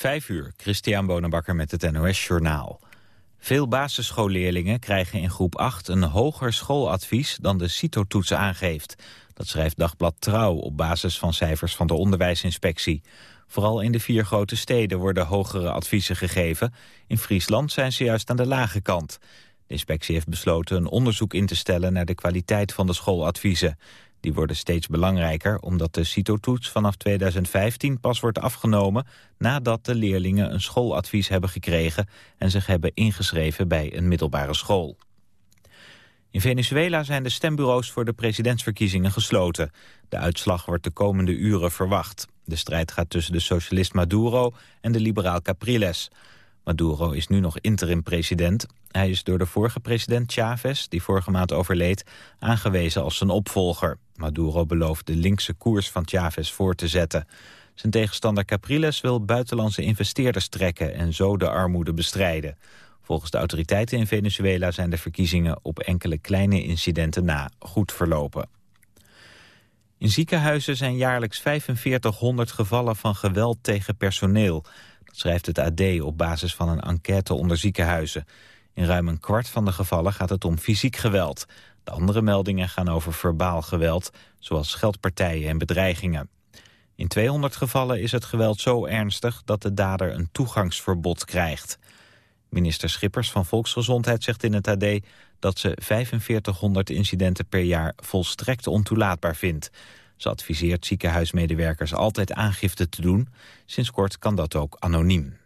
Vijf uur, Christian Bonenbakker met het NOS Journaal. Veel basisschoolleerlingen krijgen in groep 8 een hoger schooladvies dan de CITO-toets aangeeft. Dat schrijft Dagblad Trouw op basis van cijfers van de onderwijsinspectie. Vooral in de vier grote steden worden hogere adviezen gegeven. In Friesland zijn ze juist aan de lage kant. De inspectie heeft besloten een onderzoek in te stellen naar de kwaliteit van de schooladviezen. Die worden steeds belangrijker omdat de CITO-toets vanaf 2015 pas wordt afgenomen nadat de leerlingen een schooladvies hebben gekregen en zich hebben ingeschreven bij een middelbare school. In Venezuela zijn de stembureaus voor de presidentsverkiezingen gesloten. De uitslag wordt de komende uren verwacht. De strijd gaat tussen de socialist Maduro en de liberaal Capriles. Maduro is nu nog interim-president. Hij is door de vorige president Chavez, die vorige maand overleed, aangewezen als zijn opvolger. Maduro belooft de linkse koers van Chavez voor te zetten. Zijn tegenstander Capriles wil buitenlandse investeerders trekken en zo de armoede bestrijden. Volgens de autoriteiten in Venezuela zijn de verkiezingen op enkele kleine incidenten na goed verlopen. In ziekenhuizen zijn jaarlijks 4500 gevallen van geweld tegen personeel. Schrijft het AD op basis van een enquête onder ziekenhuizen. In ruim een kwart van de gevallen gaat het om fysiek geweld. De andere meldingen gaan over verbaal geweld, zoals scheldpartijen en bedreigingen. In 200 gevallen is het geweld zo ernstig dat de dader een toegangsverbod krijgt. Minister Schippers van Volksgezondheid zegt in het AD dat ze 4500 incidenten per jaar volstrekt ontoelaatbaar vindt. Ze adviseert ziekenhuismedewerkers altijd aangifte te doen. Sinds kort kan dat ook anoniem.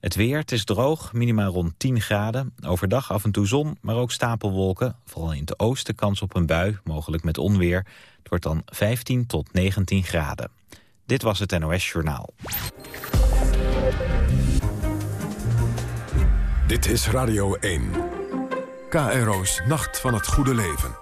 Het weer, het is droog, minima rond 10 graden. Overdag af en toe zon, maar ook stapelwolken. Vooral in het oosten kans op een bui, mogelijk met onweer. Het wordt dan 15 tot 19 graden. Dit was het NOS Journaal. Dit is Radio 1. KRO's Nacht van het Goede Leven.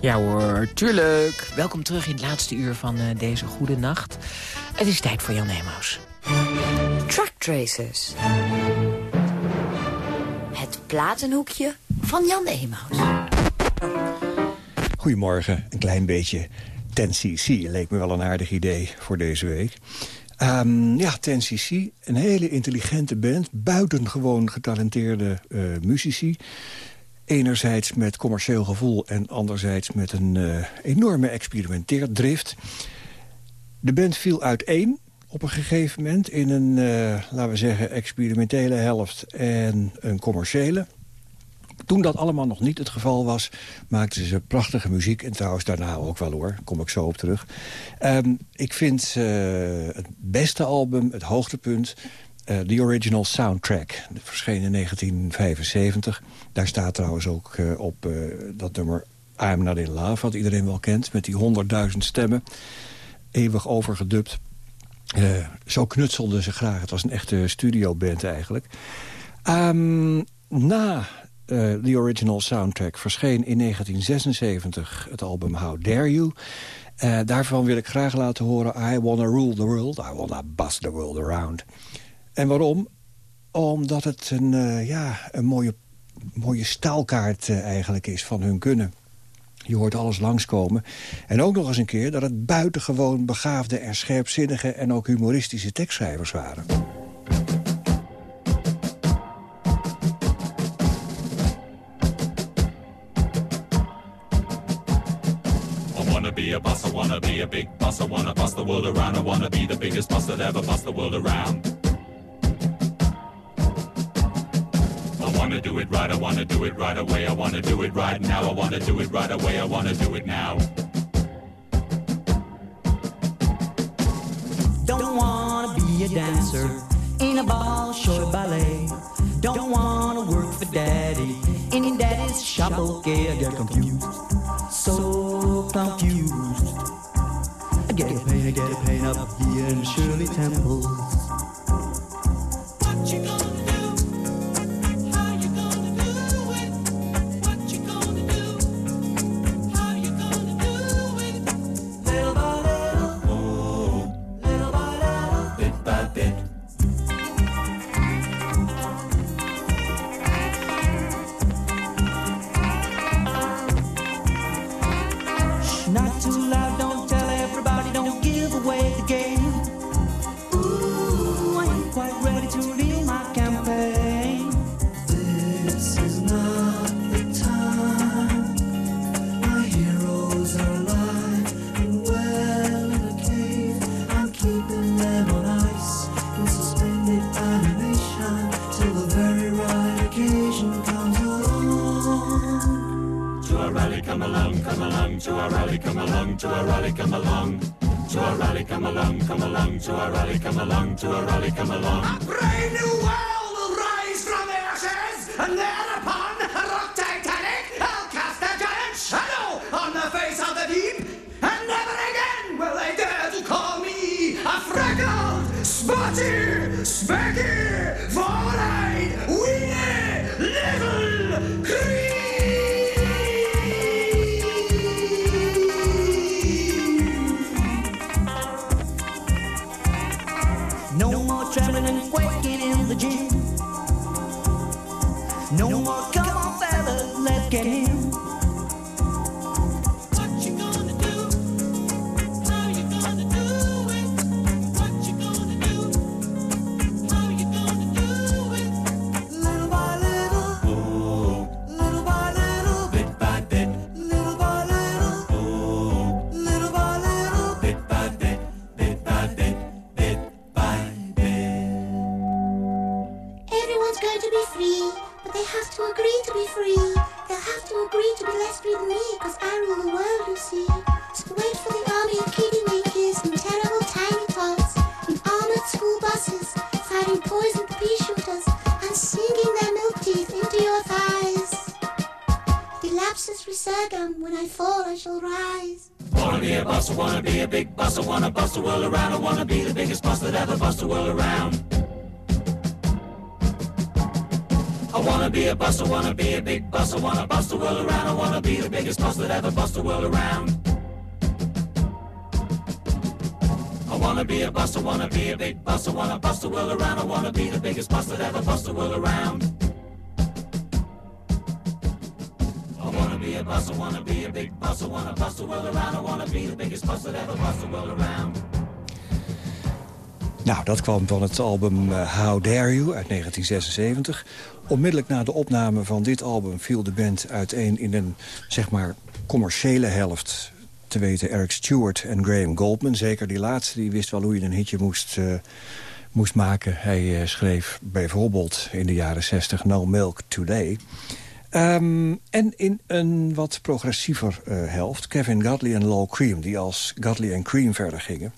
Ja hoor, tuurlijk. Welkom terug in het laatste uur van eh, deze goede nacht. Het is tijd voor Jan Nemaus. Track Tracers. Het platenhoekje van Jan Emaus. Goedemorgen, een klein beetje 10cc leek me wel een aardig idee voor deze week. Ehm, ja, 10cc, een hele intelligente band, buitengewoon getalenteerde eh, muzici. Enerzijds met commercieel gevoel en anderzijds met een eh, enorme experimenteerdrift. De band viel uiteen op een gegeven moment in een, eh, laten we zeggen, experimentele helft en een commerciële. Toen dat allemaal nog niet het geval was, maakten ze prachtige muziek. En trouwens daarna ook wel hoor, kom ik zo op terug. Ehm, ik vind uh, het beste album, het hoogtepunt, uh, The Original Soundtrack. Dat verscheen in 1975. Daar staat trouwens ook uh, op uh, dat nummer I'm Not In Love... wat iedereen wel kent, met die honderdduizend stemmen. Eeuwig overgedubt. zo knutselden ze graag. Het was een echte studioband eigenlijk. Um, na The Original Soundtrack verscheen in 1976 het album How Dare You... Daarvan wil ik graag laten horen... I Wanna Rule the World, I Wanna Bust the World Around. En waarom? Omdat het een, uh, ja, een mooie, mooie staalkaart uh, eigenlijk is van hun kunnen. Je hoort alles langskomen. En ook nog eens een keer dat het buitengewoon begaafde en scherpzinnige... en ook humoristische tekstschrijvers waren. be a boss, I wanna be a big boss, I wanna boss the world around, I wanna be the biggest boss that ever bossed the world around. Wanna do it right, I wanna do it right away, I wanna do it right now, I wanna do it right away, I wanna do it now. Don't wanna be a dancer in a ball short ballet. Don't wanna work for daddy in daddy's shop. Okay, I get confused, so confused. I get a pain, I get a pain up here in Shirley Temple. Wanna be the biggest boss that ever bossed the world around. I wanna be a boss, I wanna be a big boss, I wanna boss the world around, I wanna be the biggest boss that ever bossed the world around. I wanna be a boss, I wanna be a big boss, I wanna boss the world around, I wanna be the biggest boss that ever bossed the world around. I wanna be a boss, I wanna be a big boss, I wanna boss the world around, I wanna be the biggest boss that ever bossed the world around. Nou, dat kwam van het album eh, How Dare You uit 1976. Onmiddellijk na de opname van dit album viel de band uiteen in een, zeg maar, commerciële helft. Te weten Eric Stewart en Graham Goldman. Zeker die laatste, die wist wel hoe je een hitje moest, eh, moest maken. Hij eh, schreef bijvoorbeeld in de jaren 60 No Milk Today... Ehm, en in een wat progressiever helft, Kevin Godley en Low Cream... die als Godley en Cream verder gingen.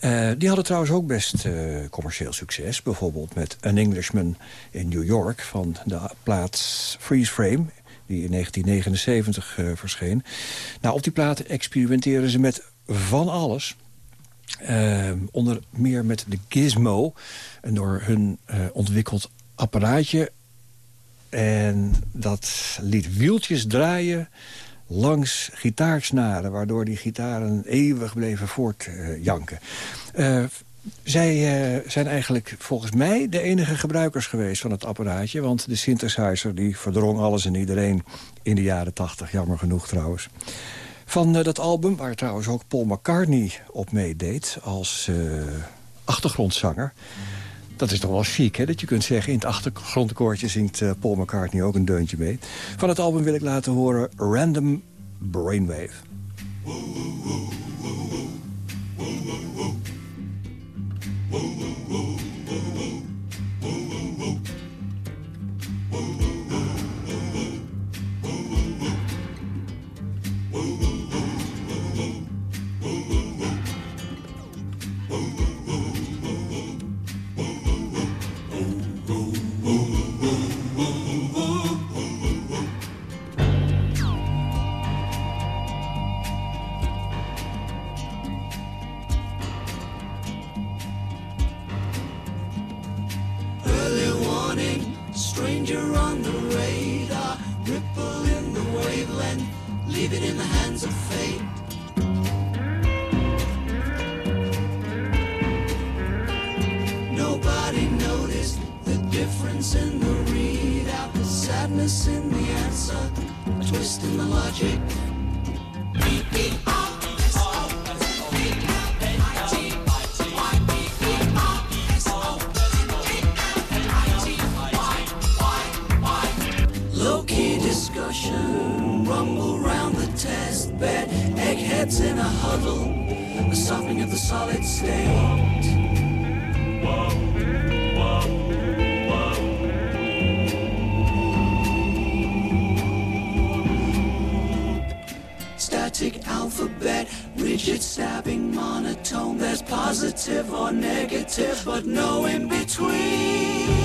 Eh, die hadden trouwens ook best eh, commercieel succes. Bijvoorbeeld met An Englishman in New York van de plaat Freeze Frame... die in 1979 eh, verscheen. Nou, op die plaat experimenteren ze met van alles... Eh, onder meer met de Gizmo, een door hun ontwikkeld apparaatje. En dat liet wieltjes draaien langs gitaarsnaren... waardoor die gitaren eeuwig bleven voortjanken. Uh, zij uh, zijn eigenlijk volgens mij de enige gebruikers geweest van het apparaatje... want de synthesizer die verdrong alles en iedereen in de jaren tachtig. Jammer genoeg trouwens. Van uh, dat album, waar trouwens ook Paul McCartney op meedeed... als achtergrondzanger... Dat is toch wel chic, hè? Dat je kunt zeggen, in het achtergrondkoortje zingt uh, Paul McCartney ook een deuntje mee. Van het album wil ik laten horen Random Brainwave. A the softening of the solid state. Static alphabet, rigid stabbing monotone. There's positive or negative, but no in between.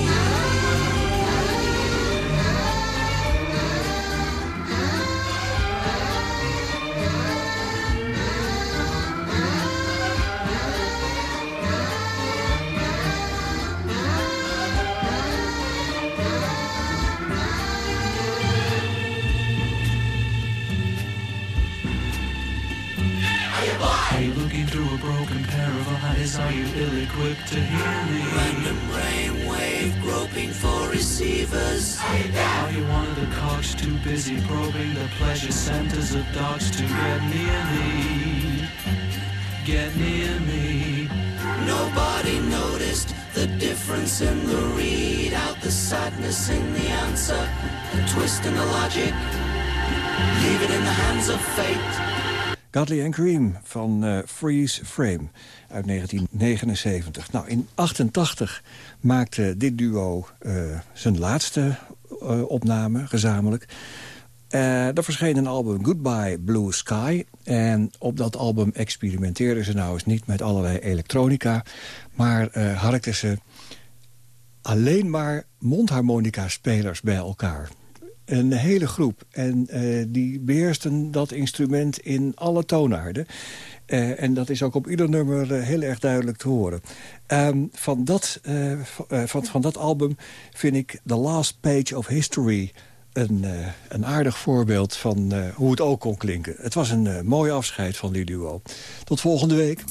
You ill-equipped to hear me? Random brainwave groping for receivers. Are you one of the cocks too busy probing the pleasure centers of dogs to get near me? Get near me. Nobody noticed the difference in the readout, the sadness in the answer, the twist in the logic. Leave it in the hands of fate. Godley and Cream van eh, Freeze Frame uit 1979. Nou, in 88 maakte dit duo eh, zijn laatste eh, opname, gezamenlijk. Eh er verscheen een album Goodbye Blue Sky. En op dat album experimenteerden ze nou eens niet met allerlei elektronica... maar harkten ze alleen maar mondharmonica-spelers bij elkaar. Een hele groep. En eh, die beheersten dat instrument in alle toonaarden. Eh, en dat is ook op ieder nummer eh, heel erg duidelijk te horen. Ehm, van, dat, van, van dat album vind ik The Last Page of History... een, een aardig voorbeeld van hoe het ook kon klinken. Het was een mooi afscheid van die duo. Tot volgende week.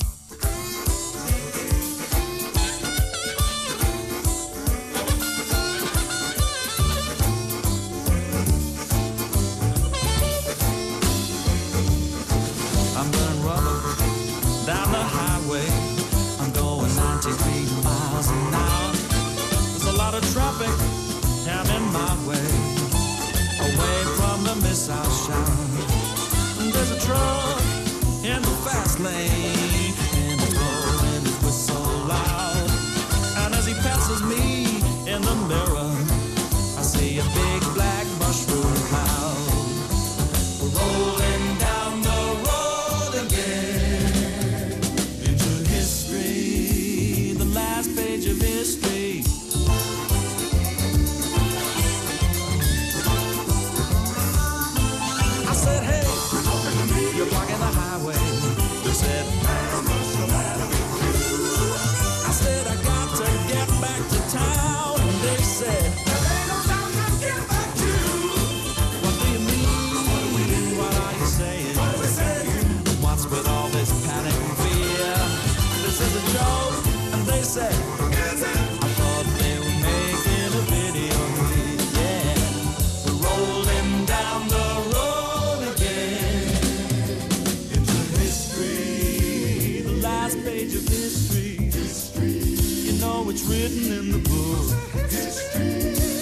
Written in the book.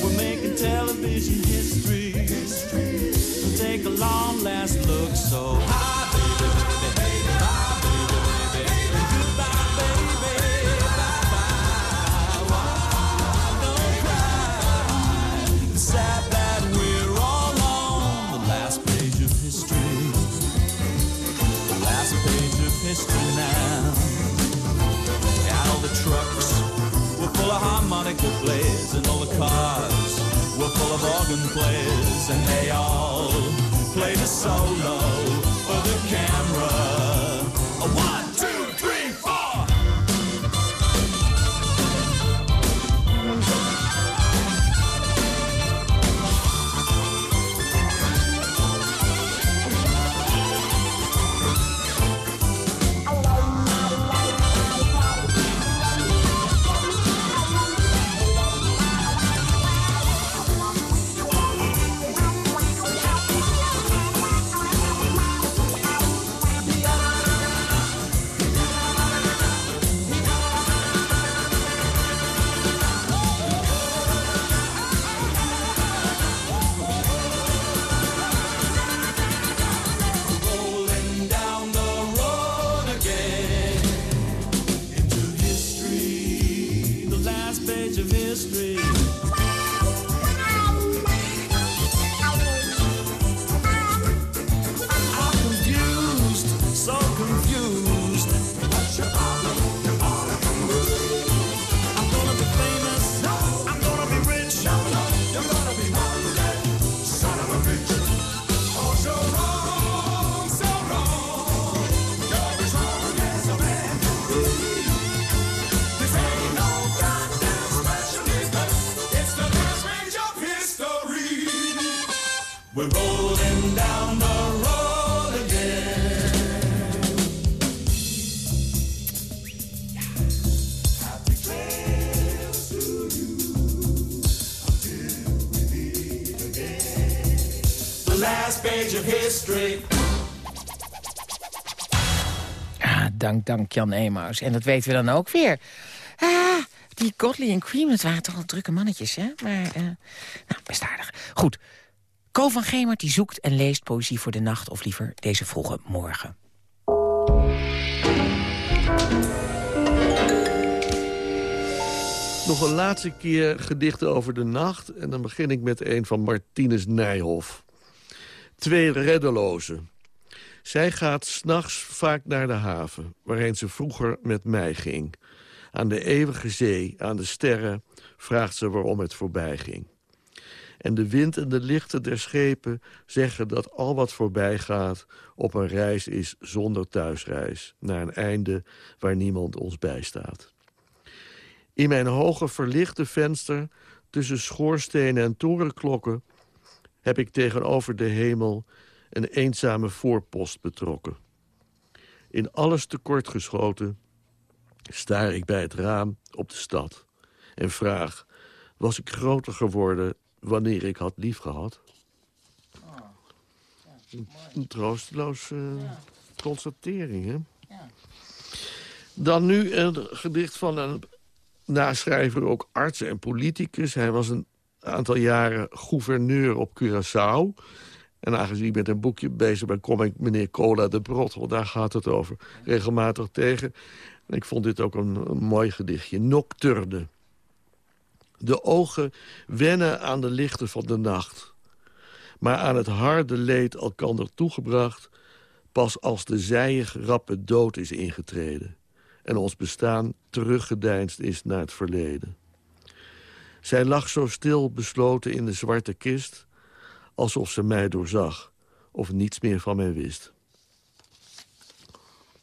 We're making television history. Take a long last look. So hi, baby. Harmonica players and all the cars were full of organ players and they all played a solo for the camera. Dank, Jan Emaus. En dat weten we dan ook weer. Ah, die Godley en Cream, dat waren toch wel drukke mannetjes, hè? Maar, eh, nou, best aardig. Goed. Ko van Gemert die zoekt en leest poëzie voor de nacht... of liever deze vroege morgen. Nog een laatste keer gedichten over de nacht. En dan begin ik met een van Martinus Nijhoff. Twee reddelozen. Zij gaat s'nachts vaak naar de haven, waarheen ze vroeger met mij ging. Aan de eeuwige zee, aan de sterren, vraagt ze waarom het voorbij ging. En de wind en de lichten der schepen zeggen dat al wat voorbij gaat... op een reis is zonder thuisreis, naar een einde waar niemand ons bijstaat. In mijn hoge verlichte venster, tussen schoorstenen en torenklokken... heb ik tegenover de hemel een eenzame voorpost betrokken. In alles tekortgeschoten staar ik bij het raam op de stad... en vraag, was ik groter geworden wanneer ik had liefgehad? Een, een troosteloze constatering, hè? Dan nu een gedicht van een naschrijver, ook arts en politicus. Hij was een aantal jaren gouverneur op Curaçao. En aangezien ik met een boekje bezig ben, kom ik meneer Cola de Brot... want daar gaat het over, regelmatig tegen. En ik vond dit ook een, mooi gedichtje. Nocturne. De ogen wennen aan de lichten van de nacht. Maar aan het harde leed elkander toegebracht... pas als de zijig rappe dood is ingetreden en ons bestaan teruggedeinst is naar het verleden. Zij lag zo stil besloten in de zwarte kist... alsof ze mij doorzag of niets meer van mij wist.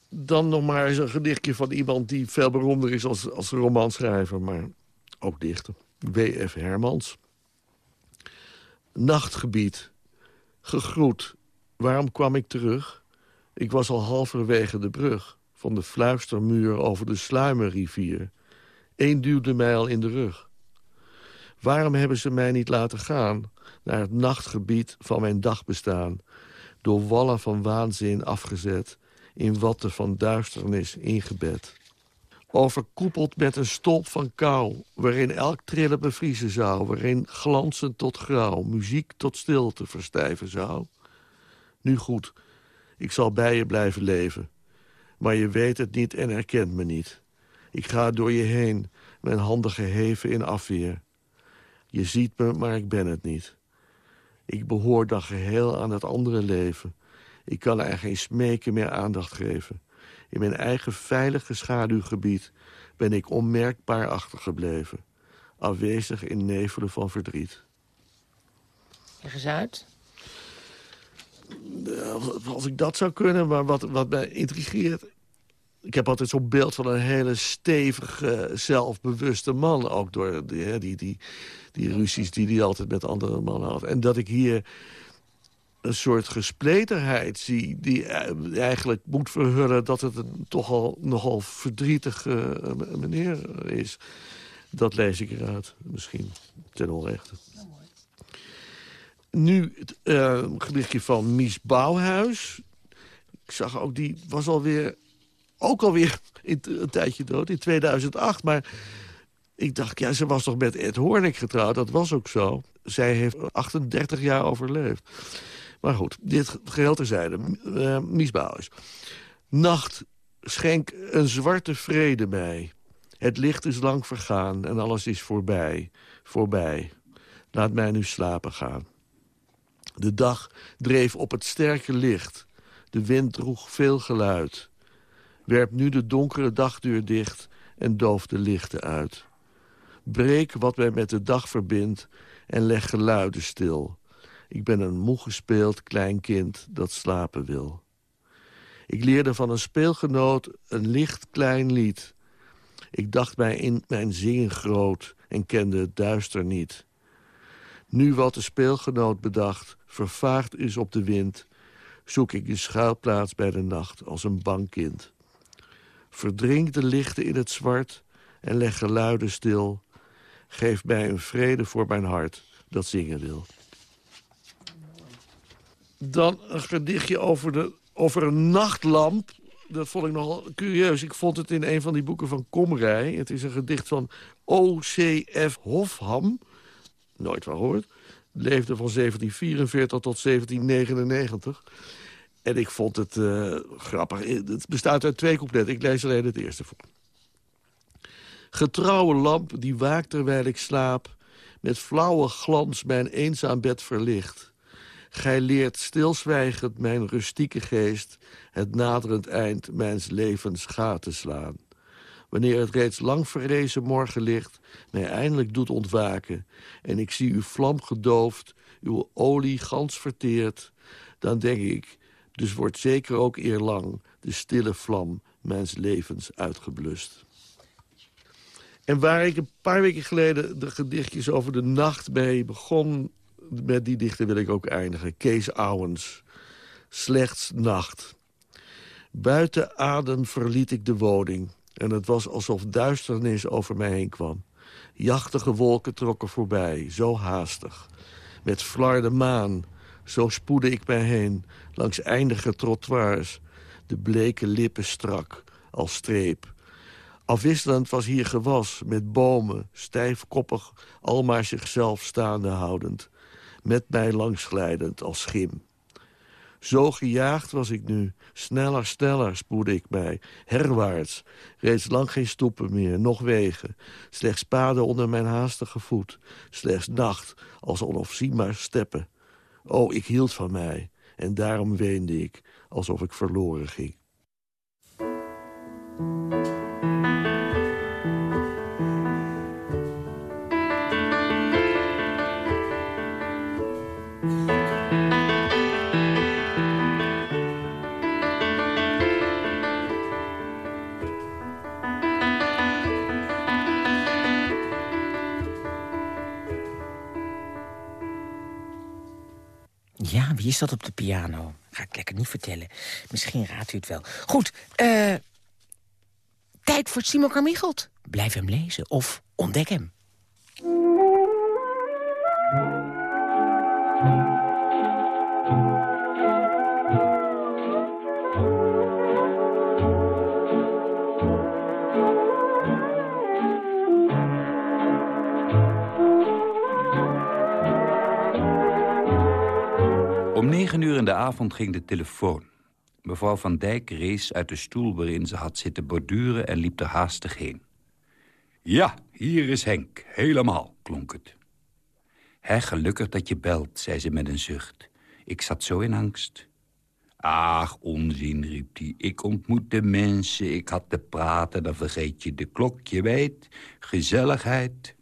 Dan nog maar eens een gedichtje van iemand die veel beroemder is als, als romanschrijver... maar ook dichter, W.F. Hermans. Nachtgebied, gegroet, waarom kwam ik terug? Ik was al halverwege de brug van de fluistermuur over de Sluimerrivier. Eén duwde mij al in de rug. Waarom hebben ze mij niet laten gaan naar het nachtgebied van mijn dagbestaan... door wallen van waanzin afgezet, in watten van duisternis ingebed. Overkoepeld met een stolp van kou, waarin elk trillen bevriezen zou... waarin glanzend tot grauw, muziek tot stilte verstijven zou. Nu goed, ik zal bij je blijven leven... Maar je weet het niet en herkent me niet. Ik ga door je heen, mijn handen geheven in afweer. Je ziet me, maar ik ben het niet. Ik behoor dan geheel aan het andere leven. Ik kan er geen smeken meer aandacht geven. In mijn eigen veilige schaduwgebied ben ik onmerkbaar achtergebleven. afwezig in nevelen van verdriet. Leg eens uit. Als ik dat zou kunnen, maar wat, wat mij intrigeert... Ik heb altijd zo'n beeld van een hele stevige, zelfbewuste man. Ook door die, die, die, die ruzies die hij altijd met andere mannen had. En dat ik hier een soort gespletenheid zie... die eh, eigenlijk moet verhullen dat het een toch al nogal verdrietige eh, meneer is. Dat lees ik eruit, misschien ten onrechte. Nu het eh, gedichtje van Mies Bouwhuis. Ik zag ook, die was alweer, ook alweer in, een tijdje dood, in 2008. Maar ik dacht, ja, ze was toch met Ed Hoornik getrouwd? Dat was ook zo. Zij heeft 38 jaar overleefd. Maar goed, dit geheel terzijde. Uh, Mies. Nacht, schenk een zwarte vrede mij. Het licht is lang vergaan en alles is voorbij. Voorbij. Laat mij nu slapen gaan. De dag dreef op het sterke licht. De wind droeg veel geluid. Werp nu de donkere dagdeur dicht en doof de lichten uit. Breek wat mij met de dag verbindt en leg geluiden stil. Ik ben een moe gespeeld klein kind dat slapen wil. Ik leerde van een speelgenoot een licht klein lied. Ik dacht mij in mijn zingen groot en kende het duister niet. Nu wat de speelgenoot bedacht, vervaagd is op de wind... zoek ik een schuilplaats bij de nacht als een bang kind. Verdrink de lichten in het zwart en leg geluiden stil. Geef mij een vrede voor mijn hart dat zingen wil. Dan een gedichtje over, de, over een nachtlamp. Dat vond ik nogal curieus. Ik vond het in een van die boeken van Komrij. Het is een gedicht van O.C.F. Hofham nooit van gehoord. Leefde van 1744 tot 1799. En ik vond het eh, grappig. Het bestaat uit twee coupletten. Ik lees alleen het eerste voor. Getrouwe lamp die waakt terwijl ik slaap... met flauwe glans mijn eenzaam bed verlicht. Gij leert stilzwijgend mijn rustieke geest... het naderend eind mijns levens te slaan wanneer het reeds lang verrezen morgenlicht mij eindelijk doet ontwaken... en ik zie uw vlam gedoofd, uw olie gans verteerd... dan denk ik, dus wordt zeker ook eerlang de stille vlam mijns levens uitgeblust. En waar ik een paar weken geleden de gedichtjes over de nacht mee begon... met die dichter wil ik ook eindigen. Kees Ouwens. Slechts nacht. Buiten adem verliet ik de woning. En het was alsof duisternis over mij heen kwam. Jachtige wolken trokken voorbij, zo haastig. Met flarde maan, zo spoedde ik mij heen... langs eindige trottoirs, de bleke lippen strak, als streep. Afwisselend was hier gewas, met bomen, stijfkoppig... al maar zichzelf staande houdend. Met mij langsglijdend als schim. Zo gejaagd was ik nu. Sneller, sneller spoedde ik mij. Herwaarts. Reeds lang geen stoepen meer, nog wegen. Slechts paden onder mijn haastige voet. Slechts nacht, als onafzienbaar steppen. O, ik hield van mij. En daarom weende ik, alsof ik verloren ging. Wie is dat op de piano? Ga ik lekker niet vertellen. Misschien raadt u het wel. Goed, eh... tijd voor Simon Carmichelt. Blijf hem lezen of ontdek hem. Om negen uur in de avond ging de telefoon. Mevrouw Van Dijk rees uit de stoel waarin ze had zitten borduren... en liep er haastig heen. Ja, hier is Henk, helemaal, klonk het. Hé, gelukkig dat je belt, zei ze met een zucht. Ik zat zo in angst. Ach, onzin, riep hij. Ik ontmoet de mensen, ik had te praten... dan vergeet je de klok, je weet. Gezelligheid.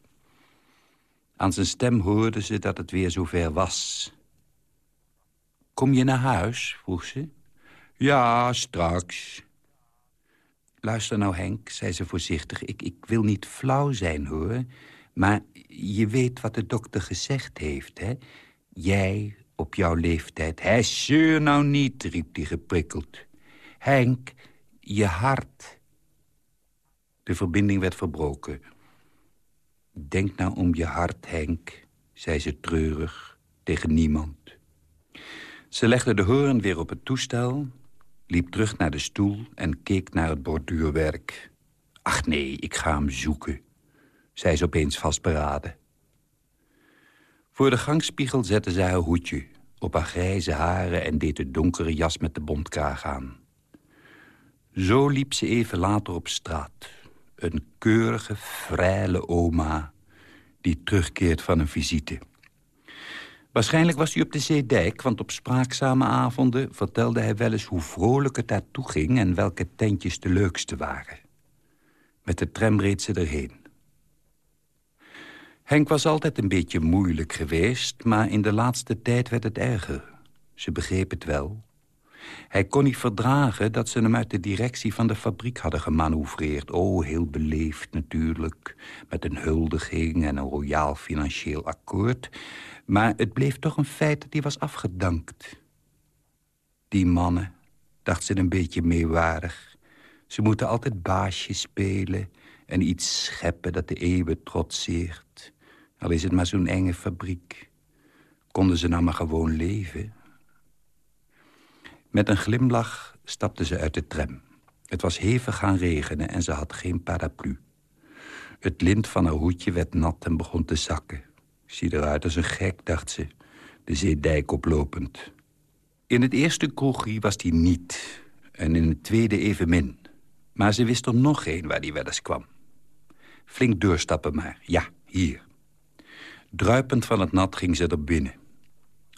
Aan zijn stem hoorde ze dat het weer zover was. Kom je naar huis? vroeg ze. Ja, straks. Luister nou, Henk, zei ze voorzichtig. Ik, ik wil niet flauw zijn, hoor. Maar je weet wat de dokter gezegd heeft, hè? Jij op jouw leeftijd. Hij zeur nou niet, riep hij geprikkeld. Henk, je hart. De verbinding werd verbroken. Denk nou om je hart, Henk, zei ze treurig tegen niemand. Ze legde de hoorn weer op het toestel, liep terug naar de stoel en keek naar het borduurwerk. Ach nee, ik ga hem zoeken, zei ze opeens vastberaden. Voor de gangspiegel zette zij haar hoedje op haar grijze haren... en deed de donkere jas met de bontkraag aan. Zo liep ze even later op straat. Een keurige, vrije oma die terugkeert van een visite. Waarschijnlijk was hij op de zeedijk, want op spraakzame avonden... vertelde hij wel eens hoe vrolijk het daar toe ging... en welke tentjes de leukste waren. Met de tram reed ze erheen. Henk was altijd een beetje moeilijk geweest... maar in de laatste tijd werd het erger. Ze begreep het wel. Hij kon niet verdragen dat ze hem uit de directie van de fabriek hadden gemanoeuvreerd. Oh, heel beleefd natuurlijk, met een huldiging en een royaal financieel akkoord. Maar het bleef toch een feit dat hij was afgedankt. Die mannen, dacht ze een beetje meewarig. Ze moeten altijd baasje spelen en iets scheppen dat de eeuwen trotseert. Al is het maar zo'n enge fabriek. Konden ze nou maar gewoon leven? Met een glimlach stapte ze uit de tram. Het was hevig gaan regenen en ze had geen paraplu. Het lint van haar hoedje werd nat en begon te zakken. Zie eruit als een gek, dacht ze, de zeedijk oplopend. In het eerste kroegje was die niet en in het tweede evenmin. Maar ze wist er nog één waar die wel eens kwam. Flink doorstappen maar, ja, hier. Druipend van het nat ging ze er binnen.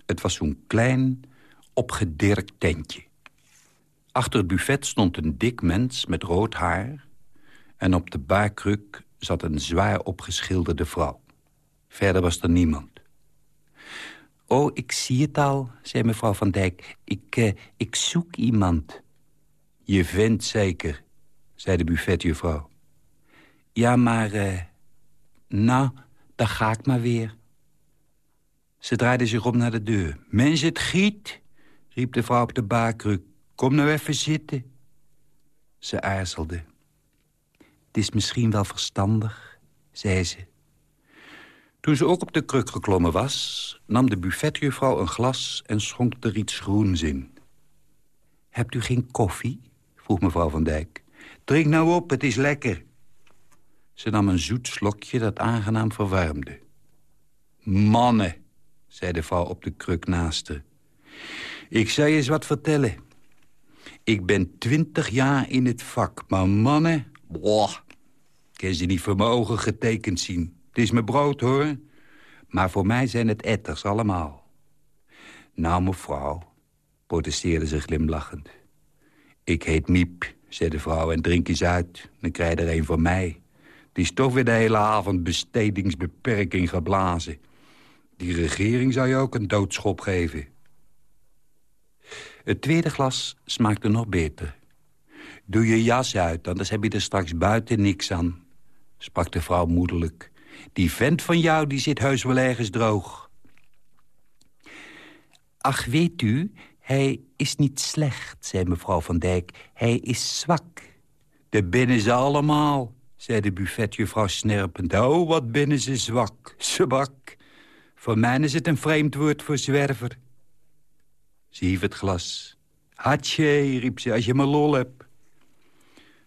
Het was zo'n klein, opgedirkt tentje. Achter het buffet stond een dik mens met rood haar... en op de baarkruk zat een zwaar opgeschilderde vrouw. Verder was er niemand. Oh, ik zie het al, zei mevrouw van Dijk. Ik, eh, ik zoek iemand. Je vindt zeker, zei de buffetjuffrouw. Ja, maar... eh, nou, dan ga ik maar weer. Ze draaide zich om naar de deur. Mens, het giet, riep de vrouw op de baarkruk. Kom nou even zitten. Ze aarzelde. Het is misschien wel verstandig, zei ze. Toen ze ook op de kruk geklommen was... nam de buffetjuffrouw een glas en schonk er iets groens in. Hebt u geen koffie? vroeg mevrouw van Dijk. Drink nou op, het is lekker. Ze nam een zoet slokje dat aangenaam verwarmde. Mannen, zei de vrouw op de kruk naast haar. Ik zou je eens wat vertellen. Ik ben twintig jaar in het vak, maar mannen... Boah, kan ze niet voor mijn ogen getekend zien. Het is mijn brood, hoor. Maar voor mij zijn het etters, allemaal. Nou, mevrouw, protesteerde ze glimlachend. Ik heet Miep, zei de vrouw, en drink eens uit. Dan krijg je er een van mij. Het is toch weer de hele avond bestedingsbeperking geblazen. Die regering zou je ook een doodschop geven. Het tweede glas smaakte nog beter. Doe je jas uit, anders heb je er straks buiten niks aan, sprak de vrouw moederlijk. Die vent van jou die zit heus wel ergens droog. Ach, weet u, hij is niet slecht, zei mevrouw van Dijk. Hij is zwak. De binnen ze allemaal, zei de buffetjuffrouw snerpend. Oh, wat binnen ze zwak, zwak. Voor mij is het een vreemd woord voor zwerver. Ze hief het glas. Hatsje, riep ze, als je maar lol hebt.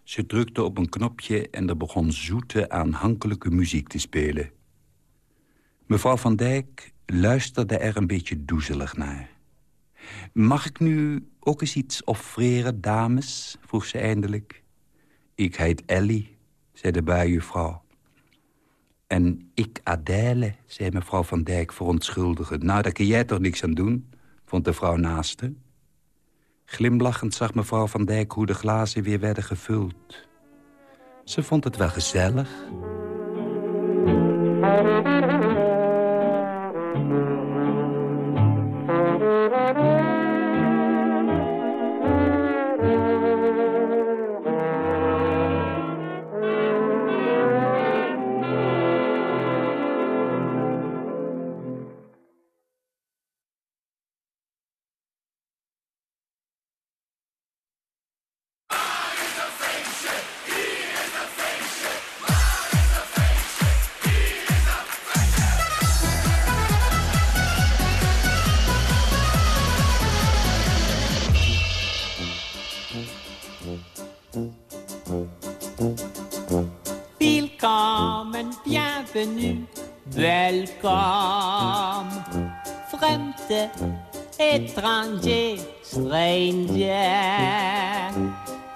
Ze drukte op een knopje en er begon zoete, aanhankelijke muziek te spelen. Mevrouw van Dijk luisterde er een beetje doezelig naar. Mag ik nu ook eens iets offreren, dames? vroeg ze eindelijk. Ik heet Ellie, zei de buijuffrouw. En ik Adèle, zei mevrouw van Dijk verontschuldigend. Nou, daar kun jij toch niks aan doen, vond de vrouw naaste. Glimlachend zag mevrouw van Dijk hoe de glazen weer werden gevuld. Ze vond het wel gezellig. Welcome, fremde, étranger, stranger.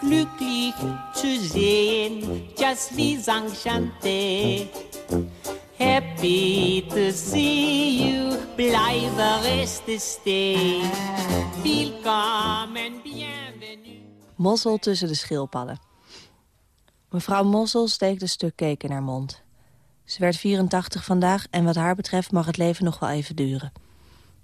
Glücklich zu sehen, just vis enchanté. Happy to see you, blijven rusten stay. Welcome and bienvenue. Mossel tussen de schildpadden. Mevrouw Mossel steekt een stuk cake in haar mond. Ze werd 84 vandaag en wat haar betreft mag het leven nog wel even duren.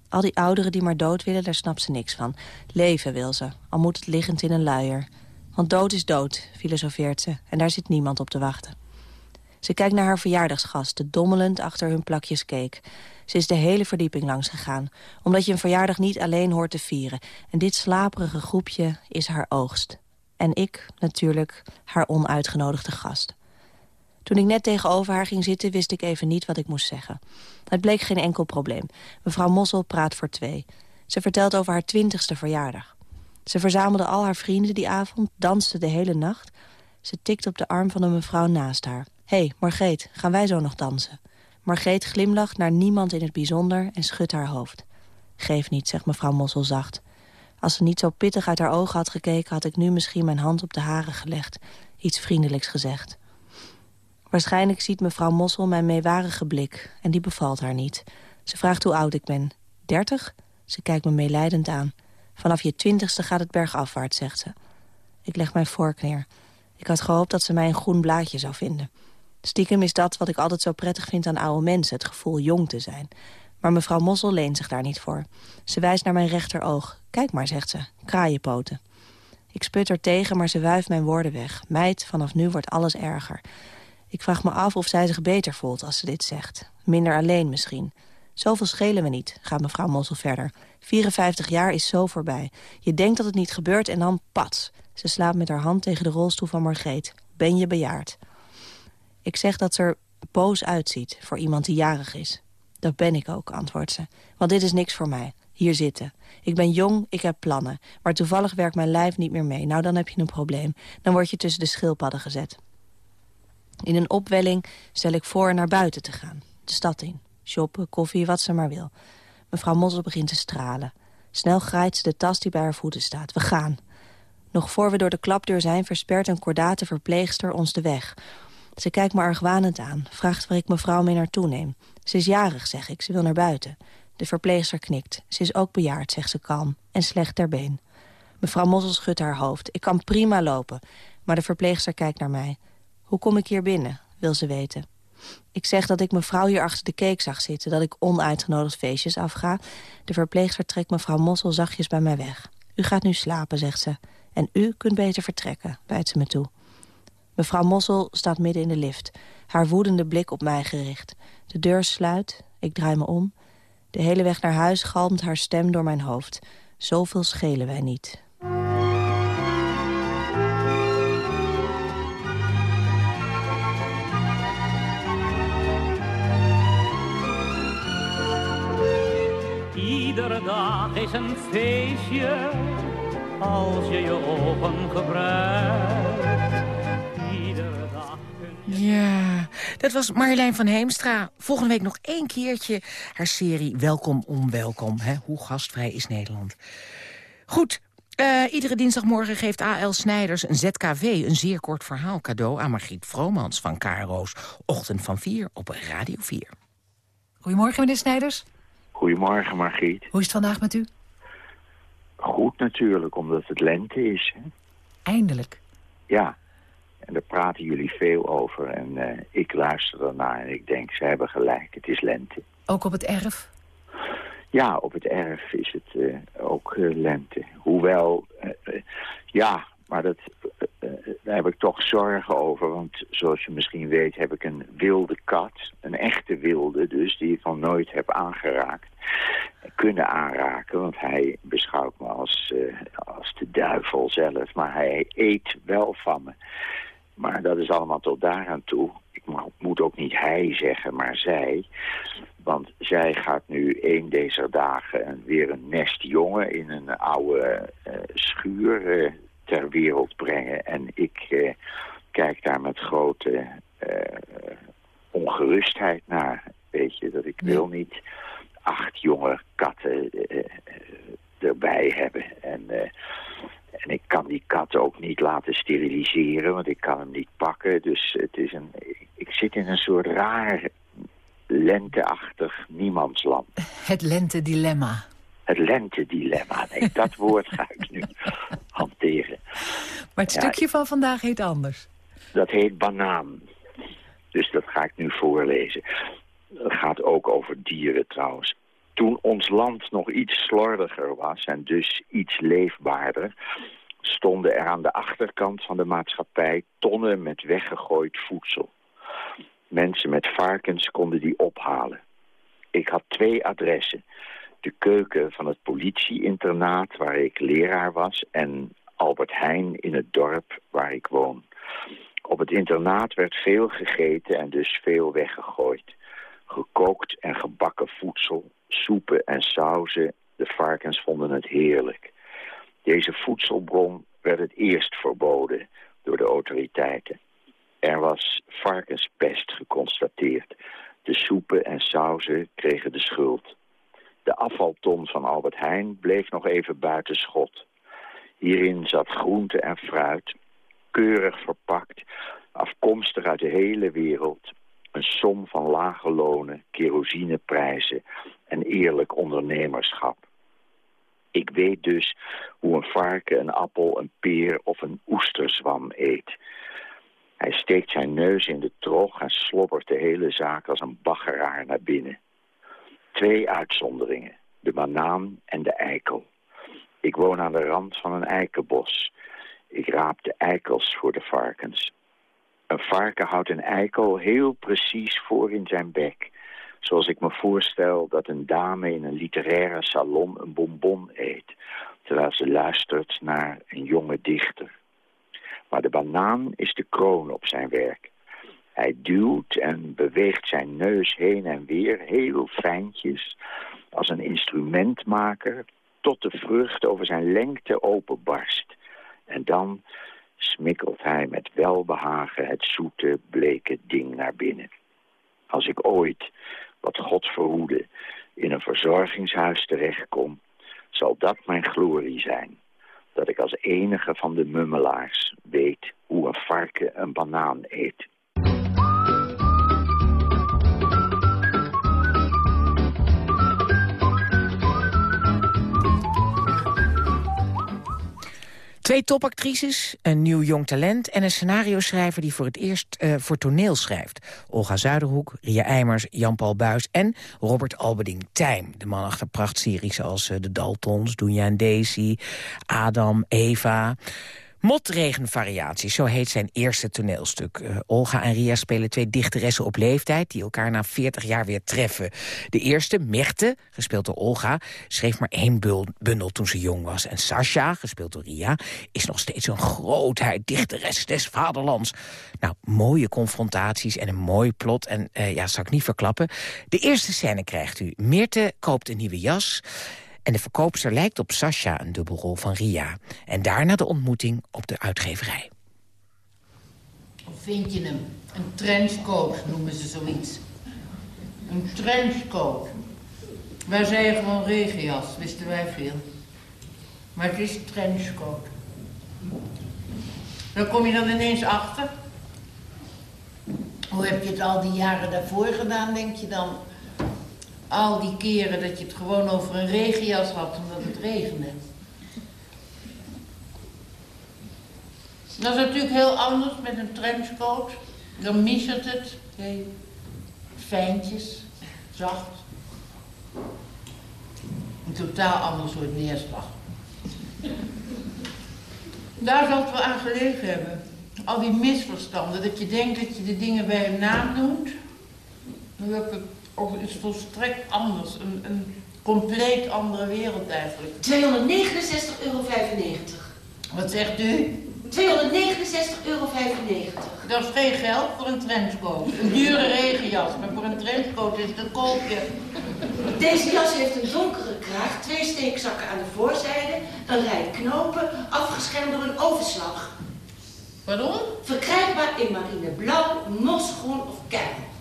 Al die ouderen die maar dood willen, daar snapt ze niks van. Leven wil ze, al moet het liggend in een luier. Want dood is dood, filosofeert ze, en daar zit niemand op te wachten. Ze kijkt naar haar verjaardagsgasten, dommelend achter hun plakjes cake. Ze is de hele verdieping langs gegaan, omdat je een verjaardag niet alleen hoort te vieren. En dit slaperige groepje is haar oogst. En ik, natuurlijk, haar onuitgenodigde gast. Toen ik net tegenover haar ging zitten, wist ik even niet wat ik moest zeggen. Het bleek geen enkel probleem. Mevrouw Mossel praat voor twee. Ze vertelt over haar twintigste verjaardag. Ze verzamelde al haar vrienden die avond, danste de hele nacht. Ze tikte op de arm van een mevrouw naast haar. Hé, hey, Margreet, gaan wij zo nog dansen? Margreet glimlacht naar niemand in het bijzonder en schudt haar hoofd. Geef niet, zegt mevrouw Mossel zacht. Als ze niet zo pittig uit haar ogen had gekeken... had ik nu misschien mijn hand op de haren gelegd. Iets vriendelijks gezegd. Waarschijnlijk ziet mevrouw Mossel mijn meewarige blik. En die bevalt haar niet. Ze vraagt hoe oud ik ben. Dertig? Ze kijkt me meelijdend aan. Vanaf je twintigste gaat het bergafwaarts, zegt ze. Ik leg mijn vork neer. Ik had gehoopt dat ze mij een groen blaadje zou vinden. Stiekem is dat wat ik altijd zo prettig vind aan oude mensen... het gevoel jong te zijn. Maar mevrouw Mossel leent zich daar niet voor. Ze wijst naar mijn rechteroog. Kijk maar, zegt ze. Kraaienpoten. Ik sput er tegen, maar ze wuift mijn woorden weg. Meid, vanaf nu wordt alles erger. Ik vraag me af of zij zich beter voelt als ze dit zegt. Minder alleen misschien. Zoveel schelen we niet, gaat mevrouw Mossel verder. 54 jaar is zo voorbij. Je denkt dat het niet gebeurt en dan pats. Ze slaat met haar hand tegen de rolstoel van Margreet. Ben je bejaard? Ik zeg dat ze er boos uitziet voor iemand die jarig is. Dat ben ik ook, antwoordt ze. Want dit is niks voor mij. Hier zitten. Ik ben jong, ik heb plannen. Maar toevallig werkt mijn lijf niet meer mee. Nou, dan heb je een probleem. Dan word je tussen de schildpadden gezet. In een opwelling stel ik voor naar buiten te gaan. De stad in. Shoppen, koffie, wat ze maar wil. Mevrouw Mossel begint te stralen. Snel graait ze de tas die bij haar voeten staat. We gaan. Nog voor we door de klapdeur zijn... verspert een kordate verpleegster ons de weg. Ze kijkt me argwanend aan. Vraagt waar ik mevrouw mee naartoe neem. Ze is jarig, zeg ik. Ze wil naar buiten. De verpleegster knikt. Ze is ook bejaard, zegt ze kalm. En slecht ter been. Mevrouw Mossel schudt haar hoofd. Ik kan prima lopen. Maar de verpleegster kijkt naar mij. Hoe kom ik hier binnen, wil ze weten. Ik zeg dat ik mevrouw hier achter de cake zag zitten... dat ik onuitgenodigd feestjes afga. De verpleegster trekt mevrouw Mossel zachtjes bij mij weg. U gaat nu slapen, zegt ze. En u kunt beter vertrekken, bijt ze me toe. Mevrouw Mossel staat midden in de lift. Haar woedende blik op mij gericht. De deur sluit, ik draai me om. De hele weg naar huis galmt haar stem door mijn hoofd. Zoveel schelen wij niet. Iedere dag is een feestje als je je ogen gebruikt. Iedere dag je... Ja, dat was Marjolein van Heemstra. Volgende week nog één keertje haar serie Welkom Onwelkom. Hè? Hoe gastvrij is Nederland? Goed, eh, iedere dinsdagmorgen geeft A.L. Snijders een ZKV... een zeer kort verhaal cadeau aan Margriet Vromans van KRO's. Ochtend van 4 op Radio 4. Goedemorgen, meneer Snijders. Goedemorgen, Margriet. Hoe is het vandaag met u? Goed natuurlijk, omdat het lente is. Hè? Eindelijk. Ja, en daar praten jullie veel over. En eh, ik luister ernaar en ik denk, ze hebben gelijk, het is lente. Ook op het erf? Ja, op het erf is het eh, ook eh, lente. Hoewel, ja, maar dat, daar heb ik toch zorgen over. Want zoals je misschien weet heb ik een wilde kat. Een echte wilde dus, die ik nog nooit heb aangeraakt. Kunnen aanraken, want hij beschouwt me als, eh, als de duivel zelf. Maar hij eet wel van me. Maar dat is allemaal tot daaraan toe. Ik moet ook niet hij zeggen, maar zij. Want zij gaat nu een deze dagen weer een nest jongen in een oude eh, schuur eh, ter wereld brengen. En ik eh, kijk daar met grote eh, ongerustheid naar. Weet je, dat ik wil niet acht jonge katten eh, erbij hebben. En, en ik kan die kat ook niet laten steriliseren, want ik kan hem niet pakken. Dus het is een, ik zit in een soort raar lenteachtig niemandsland. Het lentedilemma. Het lentedilemma. Nee, dat woord ga ik nu hanteren. Maar het Ja, stukje van vandaag heet anders. Dat heet banaan. Dus dat ga ik nu voorlezen. Het gaat ook over dieren trouwens. Toen ons land nog iets slordiger was en dus iets leefbaarder... stonden er aan de achterkant van de maatschappij tonnen met weggegooid voedsel. Mensen met varkens konden die ophalen. Ik had twee adressen. De keuken van het politie-internaat waar ik leraar was... en Albert Heijn in het dorp waar ik woon. Op het internaat werd veel gegeten en dus veel weggegooid. Gekookt en gebakken voedsel, soepen en sauzen, de varkens vonden het heerlijk. Deze voedselbron werd het eerst verboden door de autoriteiten. Er was varkenspest geconstateerd. De soepen en sauzen kregen de schuld. De afvalton van Albert Heijn bleef nog even buiten schot. Hierin zat groente en fruit, keurig verpakt, afkomstig uit de hele wereld. Een som van lage lonen, kerosineprijzen en eerlijk ondernemerschap. Ik weet dus hoe een varken een appel, een peer of een oesterzwam eet. Hij steekt zijn neus in de trog en slobbert de hele zaak als een baggeraar naar binnen. Twee uitzonderingen, de banaan en de eikel. Ik woon aan de rand van een eikenbos. Ik raap de eikels voor de varkens. Een varken houdt een eikel heel precies voor in zijn bek. Zoals ik me voorstel dat een dame in een literaire salon een bonbon eet... terwijl ze luistert naar een jonge dichter. Maar de banaan is de kroon op zijn werk. Hij duwt en beweegt zijn neus heen en weer heel fijntjes... als een instrumentmaker tot de vrucht over zijn lengte openbarst. En dan smikkelt hij met welbehagen het zoete, bleke ding naar binnen. Als ik ooit, wat God verhoede, in een verzorgingshuis terechtkom... zal dat mijn glorie zijn. Dat ik als enige van de mummelaars weet hoe een varken een banaan eet. Twee topactrices, een nieuw jong talent... en een scenario-schrijver die voor het eerst eh, voor toneel schrijft. Olga Zuiderhoek, Ria Eimers, Jan-Paul Buis en Robert Albeding Tijm. De man achter prachtseries als eh, De Daltons, Doenja en Daisy, Adam, Eva... Motregenvariaties, zo heet zijn eerste toneelstuk. Eh, Olga en Ria spelen twee dichteressen op leeftijd... die elkaar na 40 jaar weer treffen. De eerste, Merte, gespeeld door Olga... schreef maar één bundel toen ze jong was. En Sasha, gespeeld door Ria, is nog steeds een grootheid... dichteres des vaderlands. Nou, mooie confrontaties en een mooi plot. En eh, ja, zal ik niet verklappen. De eerste scène krijgt u. Meerte koopt een nieuwe jas... En de verkoopster lijkt op Sasha, een dubbelrol van Ria. En daarna de ontmoeting op de uitgeverij. Vind je hem? Een trenchcoat noemen ze zoiets. Een trenchcoat. Wij zeiden gewoon regenjas, wisten wij veel. Maar het is trenchcoat. Daar kom je dan ineens achter. Hoe heb je het al die jaren daarvoor gedaan, denk je dan? Al die keren dat je het gewoon over een regenjas had omdat het regende. Dat is natuurlijk heel anders met een trenchcoat. Dan misert het. Heel fijntjes, zacht. Een totaal ander soort neerslag. Daar zal het wel aan gelegen hebben. Al die misverstanden, dat je denkt dat je de dingen bij hun naam noemt. Welke over iets volstrekt anders. Een, een compleet andere wereld eigenlijk. 269,95 euro. Wat zegt u? 269,95 euro. Dat is geen geld voor een trenchcoat. Een dure regenjas, maar voor een trenchcoat is het een koopje. Deze jas heeft een donkere kraag, twee steekzakken aan de voorzijde, een rij knopen, afgeschermd door een overslag. Pardon? Verkrijgbaar in marineblauw, mosgroen of kerel.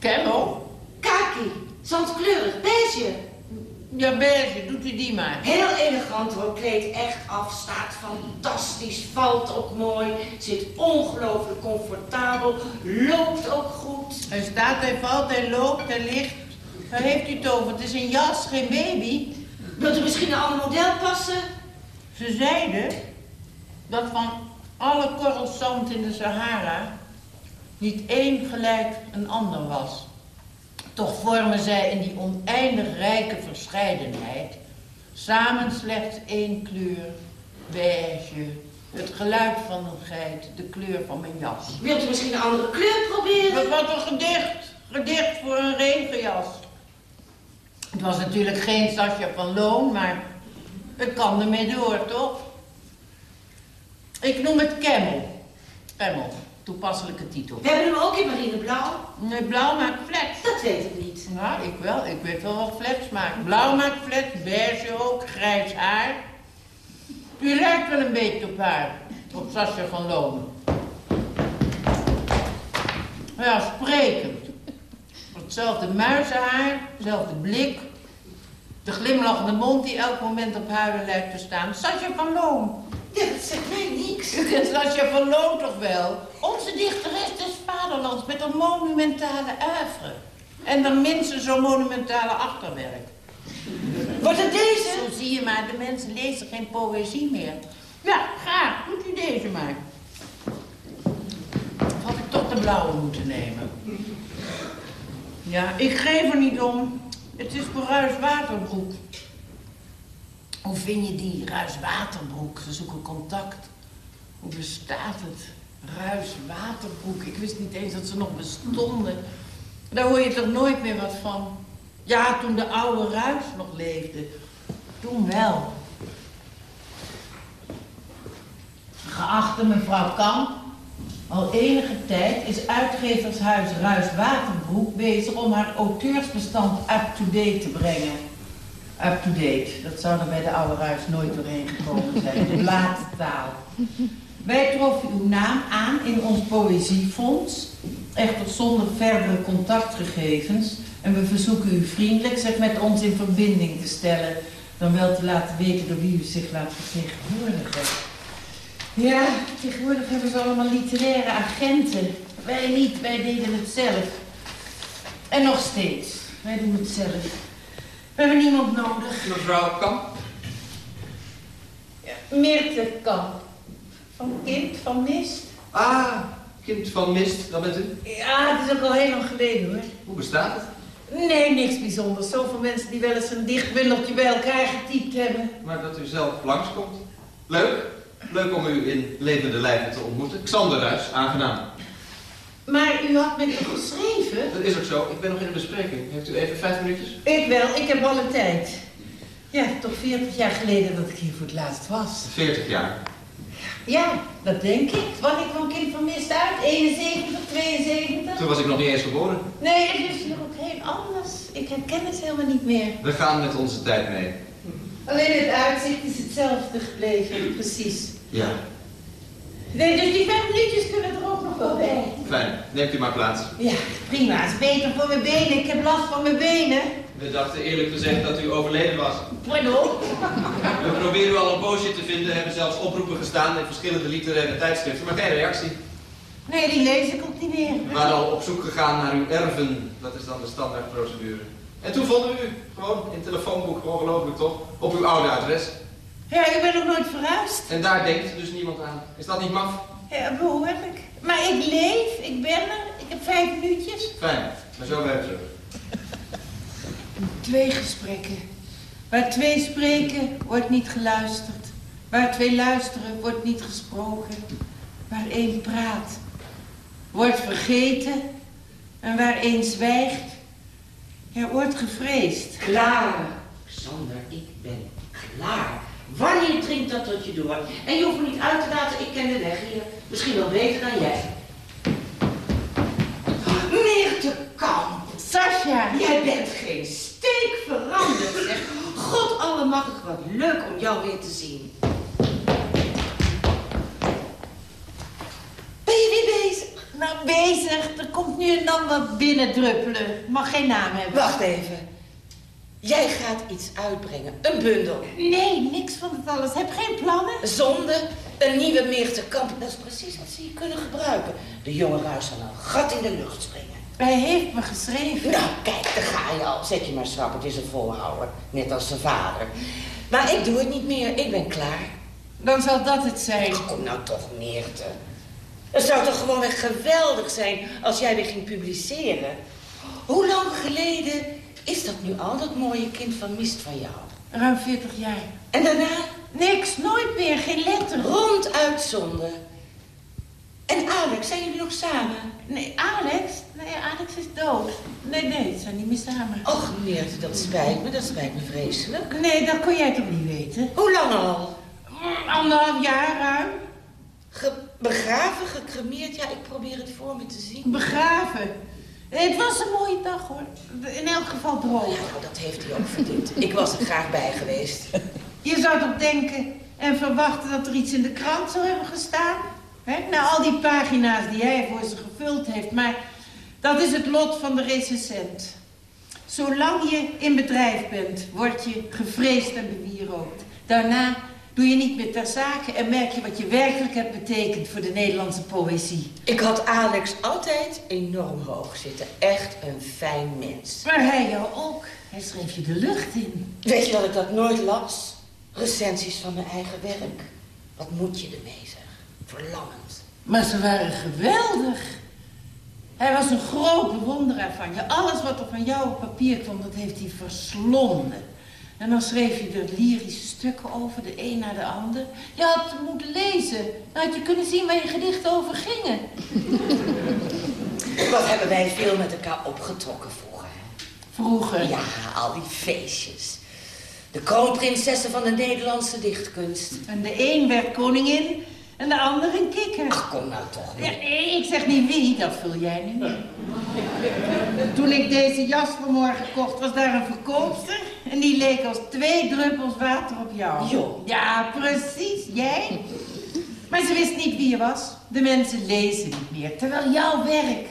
Camel? Kaki, zandkleurig, beige. Ja, beige, doet u die maar. Heel elegant hoor, kleedt echt af, staat fantastisch, valt ook mooi, zit ongelooflijk comfortabel, loopt ook goed. Hij staat, hij valt, hij loopt, hij ligt. Waar heeft u het over? Het is een jas, geen baby. Wilt u misschien een ander model passen? Ze zeiden dat van alle korrels zand in de Sahara niet één gelijk een ander was. Toch vormen zij in die oneindig rijke verscheidenheid samen slechts één kleur, beige, het geluid van een geit, de kleur van mijn jas. Wilt u misschien een andere kleur proberen? Wat, wat een gedicht, gedicht voor een regenjas. Het was natuurlijk geen Sascha van Loon, maar ik kan ermee door, toch? Ik noem het Camel. Camel, toepasselijke titel. We hebben hem ook in marineblauw. Nee, blauw maakt flats. Dat weet ik niet. Nou, ik wel. Ik weet wel wat flats maakt. Blauw maakt flats, beige ook, grijs haar. U lijkt wel een beetje op haar. Op Sascha van Loon. Ja, sprekend. Hetzelfde muizenhaar, hetzelfde blik. De glimlachende mond die elk moment op huilen lijkt te staan. Sascha van Loon. Ja, dat zegt mij niks. Van Loon toch wel? Onze dichteres des vaderlands met een monumentale oeuvre. En dan minstens zo'n monumentale achterwerk. Wordt het deze? Zo zie je maar, de mensen lezen geen poëzie meer. Ja, graag. Doet u deze maar. Of had ik toch de blauwe moeten nemen? Ja, ik geef er niet om. Het is voor Ruis Waterbroek. Hoe vind je die Ruis Waterbroek? Ze zoeken contact. Hoe bestaat het? Ruis Waterbroek. Ik wist niet eens dat ze nog bestonden. Daar hoor je toch nooit meer wat van? Ja, toen de oude Ruis nog leefde. Toen wel. Geachte mevrouw Kamp, al enige tijd is uitgevershuis Ruis Waterbroek bezig om haar auteursbestand up-to-date te brengen. Up-to-date, dat zou er bij de oude Ruis nooit doorheen gekomen zijn. De taal. Wij troffen uw naam aan in ons poëziefonds, echter zonder verdere contactgegevens. En we verzoeken u vriendelijk zich met ons in verbinding te stellen, dan wel te laten weten door wie u zich laat vertegenwoordigen. Ja, tegenwoordig hebben ze allemaal literaire agenten. Wij niet, wij deden het zelf. En nog steeds, wij doen het zelf. We hebben niemand nodig. Mevrouw Kamp? Meerte Kamp. Van kind, van mist. Ah, kind van mist, dat bent u? Ja, het is ook al heel lang geleden hoor. Hoe bestaat het? Nee, niks bijzonders. Zoveel mensen die wel eens een dichtbundeltje bij elkaar getypt hebben. Maar dat u zelf langskomt. Leuk. Leuk om u in levende lijven te ontmoeten. Xander Ruis, aangenaam. Maar u had met me geschreven? Dat is ook zo. Ik ben nog in een bespreking. Heeft u even vijf minuutjes? Ik wel, ik heb alle tijd. Ja, toch 40 jaar geleden dat ik hier voor het laatst was. 40 jaar. Ja, dat denk ik. Wanneer kwam kind van mist uit? 71, 72? Toen was ik nog niet eens geboren. Nee, het is hier ook heel anders. Ik herken het helemaal niet meer. We gaan met onze tijd mee. Alleen het uitzicht is hetzelfde gebleven, precies. Ja. Nee, dus die vijf minuutjes kunnen er ook nog wel bij. Fijn. Neemt u maar plaats. Ja, prima. Het is beter voor mijn benen. Ik heb last van mijn benen. We dachten eerlijk gezegd dat u overleden was. Pardon? We proberen u al een poosje te vinden, hebben zelfs oproepen gestaan in verschillende literaire tijdschriften, maar geen reactie. Nee, die lees ik ook niet meer. We waren al op zoek gegaan naar uw erven, dat is dan de standaardprocedure. En toen vonden we u, gewoon in het telefoonboek, ongelooflijk toch, op uw oude adres. Ja, ik ben nog nooit verhuisd. En daar denkt dus niemand aan. Is dat niet maf? Ja, behoorlijk. Maar ik leef, ik ben er, ik heb vijf minuutjes. Fijn, maar zo weer terug. Twee gesprekken. Waar twee spreken, wordt niet geluisterd. Waar twee luisteren, wordt niet gesproken. Waar één praat, wordt vergeten. En waar één zwijgt, er wordt gevreesd. Klaar. Xander, ik ben klaar. Wanneer dringt dat tot je door? En je hoeft me niet uit te laten, ik ken de weg hier. Misschien wel beter dan jij. Meneer de Kamp. Sascha. Jij bent geen steek veranderd, zeg. God allemachtig, wat leuk om jou weer te zien. Ben je weer bezig? Nou, bezig. Er komt nu en dan wat binnendruppelen. Mag geen naam hebben. Wacht even. Jij gaat iets uitbrengen. Een bundel. Nee, niks van het alles. Heb geen plannen? Zonde. Een nieuwe Meerte Kamp. Dat is precies wat ze hier kunnen gebruiken. De jonge ruis zal een gat in de lucht springen. Hij heeft me geschreven. Nou, kijk, daar ga je al. Zet je maar schrap, het is een volhouder. Net als zijn vader. Maar ik doe het niet meer. Ik ben klaar. Dan zal dat het zijn. Ach, kom nou toch, Meerte. Het zou toch gewoon echt geweldig zijn als jij weer ging publiceren. Hoe lang geleden is dat nu al, dat mooie kind van Mist van jou? Ruim 40 jaar. En daarna? Niks, nooit meer, geen letter. Ronduit zonde. En Alex, zijn jullie nog samen? Nee, Alex? Nee, Alex is dood. Nee, nee, ze zijn niet meer samen. Och, Meerte, dat spijt me, dat spijt me vreselijk. Nee, dat kon jij toch niet weten? Hoe lang al? Mm, Anderhalf jaar ruim. Ge begraven, gecremeerd, ja, ik probeer het voor me te zien. Begraven. Het was een mooie dag hoor. In elk geval droog. Ja, dat heeft hij ook verdiend. Ik was er graag bij geweest. Je zou toch denken en verwachten dat er iets in de krant zou hebben gestaan? Hè? Nou, al die pagina's die hij voor ze gevuld heeft. Maar dat is het lot van de recensent. Zolang je in bedrijf bent, word je gevreesd en bewierookt. Daarna doe je niet meer ter zake en merk je wat je werkelijk hebt betekend voor de Nederlandse poëzie. Ik had Alex altijd enorm hoog zitten. Echt een fijn mens. Maar hij jou ook. Hij schreef je de lucht in. Weet je dat ik dat nooit las? Recensies van mijn eigen werk. Wat moet je ermee, zeg? Verlammend. Maar ze waren geweldig. Hij was een groot bewonderaar van je. Alles wat er van jou op papier kwam, dat heeft hij verslonden. En dan schreef je er lyrische stukken over, de een na de ander. Je had het moeten lezen. Dan had je kunnen zien waar je gedichten over gingen. Wat hebben wij veel met elkaar opgetrokken vroeger. hè? Vroeger? Ja, al die feestjes. De kroonprinsessen van de Nederlandse dichtkunst. En de een werd koningin en de ander een kikker. Ach, kom nou toch niet. Ja, nee, ik zeg niet wie, dat vul jij nu. Toen ik deze jas vanmorgen kocht, was daar een verkoopster. En die leek als twee druppels water op jou. Joh. Ja, precies, jij. Maar ze wist niet wie je was. De mensen lezen niet meer. Terwijl jouw werk